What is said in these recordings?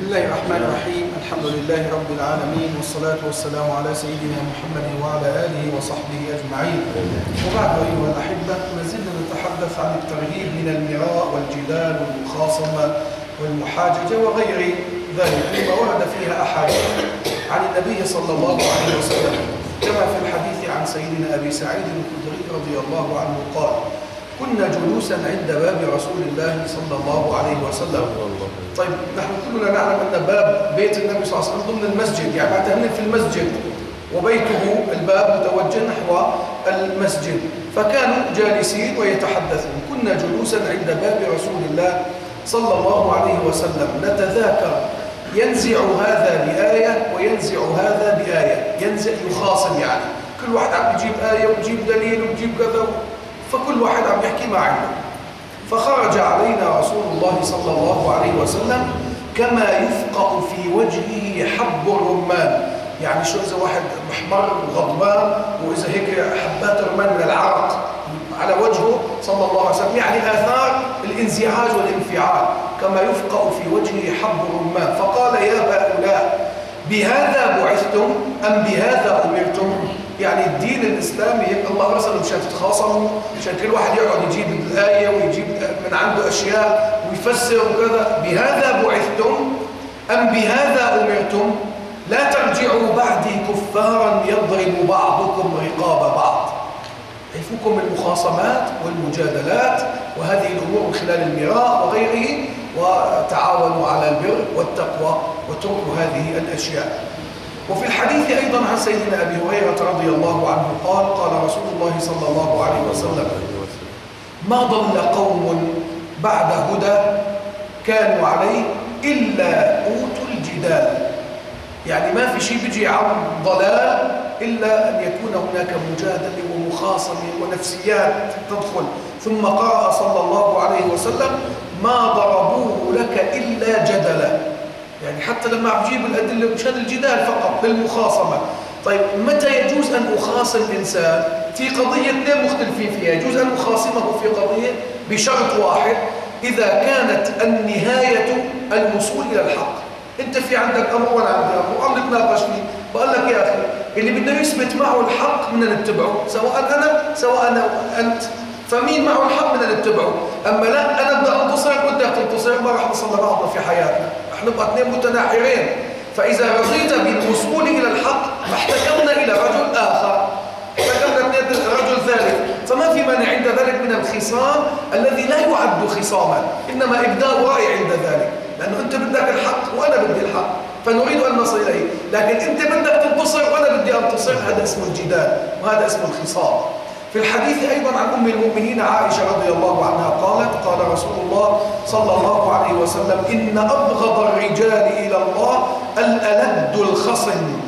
الله الرحمن الرحيم. الحمد لله رب العالمين والصلاة والسلام على سيدنا محمد وعلى آله وصحبه أجمعين. وبعد أيها الأحبة ما زلنا نتحدث عن الترهيب من المراء والجدال والمخاصمة والمحاججة وغير ذلك مما ورد فيها أحاديث عن النبي صلى الله عليه وسلم كما في الحديث عن سيدنا أبي سعيد الخدري رضي الله عنه قال كنا جلوسا عند باب رسول الله صلى الله عليه وسلم. طيب نحن كلنا نعلم أن باب بيت النبي صلى الله عليه وسلم ضمن المسجد يعني معناتها في المسجد وبيته الباب متوجه نحو المسجد. فكانوا جالسين ويتحدثون. كنا جلوسا عند باب رسول الله صلى الله عليه وسلم. نتذاكر. ينزع هذا بآية وينزع هذا بآية. ينزع يخاصم يعني. كل واحد عم يجيب آية ويجيب دليل ويجيب كذا فكل واحد عم يحكي ما فخرج علينا رسول الله صلى الله عليه وسلم كما يفقأ في وجهه حب الرمان. يعني شو إذا واحد محمر وغضبان وإذا هيك حبات رمان من العرق على وجهه صلى الله عليه وسلم. يعني آثار الانزعاج والانفعال كما يفقأ في وجهه حب الرمان. فقال يا هؤلاء بهذا بعثتم أم بهذا أمرتم؟ يعني الدين الإسلامي الله رسله مشان تتخاصموا مشان كل واحد يقعد يجيب الآية ويجيب من عنده أشياء ويفسر وكذا. بهذا بعثتم أم بهذا أمرتم؟ لا ترجعوا بعدي كفارا يضرب بعضكم رقاب بعض. يفوكم المخاصمات والمجادلات وهذه الأمور من خلال المراء وغيره وتعاونوا على البر والتقوى وتركوا هذه الأشياء. وفي الحديث أيضا عن سيدنا أبي هريرة رضي الله عنه قال قال رسول الله صلى الله عليه وسلم ما ضل قوم بعد هدى كانوا عليه إلا أوتوا الجدال. يعني ما في شيء بيجي عن ضلال إلا أن يكون هناك مجادلة ومخاصمة ونفسيات تدخل. ثم قرأ صلى الله عليه وسلم ما ضربوه لك إلا جدلا يعني حتى لما عم بجيب الأدلة مشان الجدال فقط للمخاصمة طيب متى يجوز أن أخاصم إنسان في قضية اثنين مختلفين فيها؟ يجوز أن أخاصمه في قضية بشرط واحد إذا كانت النهاية الوصول إلى الحق. أنت في عندك أمر وأنا عندي أمر وعم نتناقش فيه. بقول لك يا أخي اللي بدنا يثبت معه الحق بدنا نتبعه سواء أنا سواء أنا وأنت. فمين معه الحق بدنا نتبعه أما لا أنا بدي أنتصر وأنت تنتصر ما راح نصل لبعضنا في حياتنا. نبقى اثنين متناحرين. فإذا رضيت بالوصول إلى الحق احتكمنا إلى رجل آخر. احتكمنا رجل ثالث. فما في مانع عند ذلك من الخصام؟ الذي لا يعد خصاما. إنما إبداء رأي عند ذلك. لأنه أنت بدك الحق وأنا بدي الحق. فنريد أن نصل إليه. لكن أنت بدك تنتصر وأنا بدي أنتصر هذا اسمه الجدال. وهذا اسمه الخصام. في الحديث أيضا عن أم المؤمنين عائشة رضي الله عنها قالت قال رسول الله صلى الله عليه وسلم إن أبغض الرجال إلى الله الألد الخصم.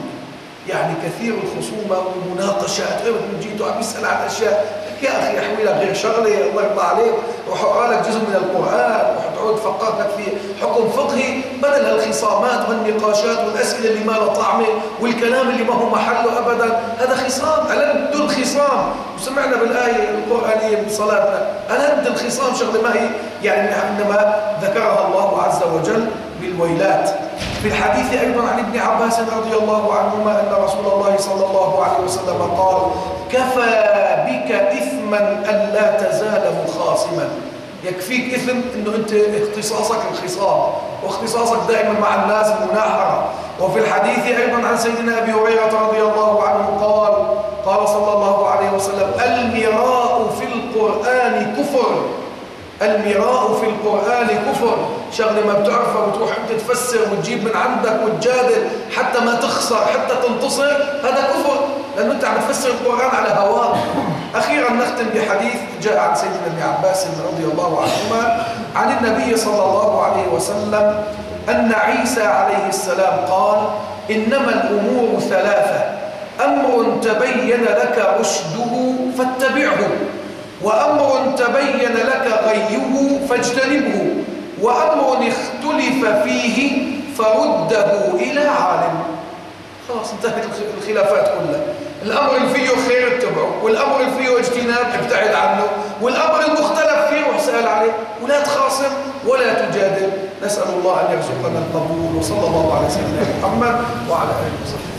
يعني كثير الخصومة والمناقشات غير جيتوا عم يسأل عن أشياء. يا أخي أحوي لك غير شغلة الله يرضى عليك. روح لك جزء من القرآن روح تقعد لك في حكم فقهي. بدل هالخصامات والنقاشات والأسئلة اللي ما لها طعمة والكلام اللي ما هو محله أبدا هذا خصام. ألد الخصام وسمعنا بالآية القرآنية بصلاتنا ألد الخصام شغلة ما هي؟ يعني إنما ذكرها الله عز وجل بالويلات. في الحديث أيضا عن ابن عباس رضي الله عنهما أن رسول الله صلى الله عليه وسلم قال كفى بك إثما أن لا تزال مخاصما يكفيك إثم أنه أنت اختصاصك الخصام واختصاصك دائما مع الناس المناحرة. وفي الحديث أيضا عن سيدنا أبي هريرة رضي الله عنه قال قال صلى الله عليه وسلم المراء في القرآن كفر. المراء في القرآن كفر. شغلة ما بتعرفها وتروح انت تفسر وتجيب من عندك وتجادل حتى ما تخسر حتى تنتصر هذا كفر. لأنه أنت عم تفسر القرآن على هواك أخيرا نختم بحديث جاء عن سيدنا ابن عباس رضي الله عنهما عن النبي صلى الله عليه وسلم أن عيسى عليه السلام قال إنما الأمور ثلاثة أمر تبين لك رشده فاتبعه وأمر تبين لك غيه فاجتنبه وأمر اختلف فيه فرده إلى عالم. خلاص انتهت الخلافات كلها. الأمر اللي فيه خير اتبعه والأمر اللي فيه اجتناب ابتعد عنه والأمر المختلف فيه واسأل عليه. ولا تخاصم ولا تجادل. نسأل الله أن يرزقنا القبول وصلى الله على سيدنا محمد وعلى آله وصحبه.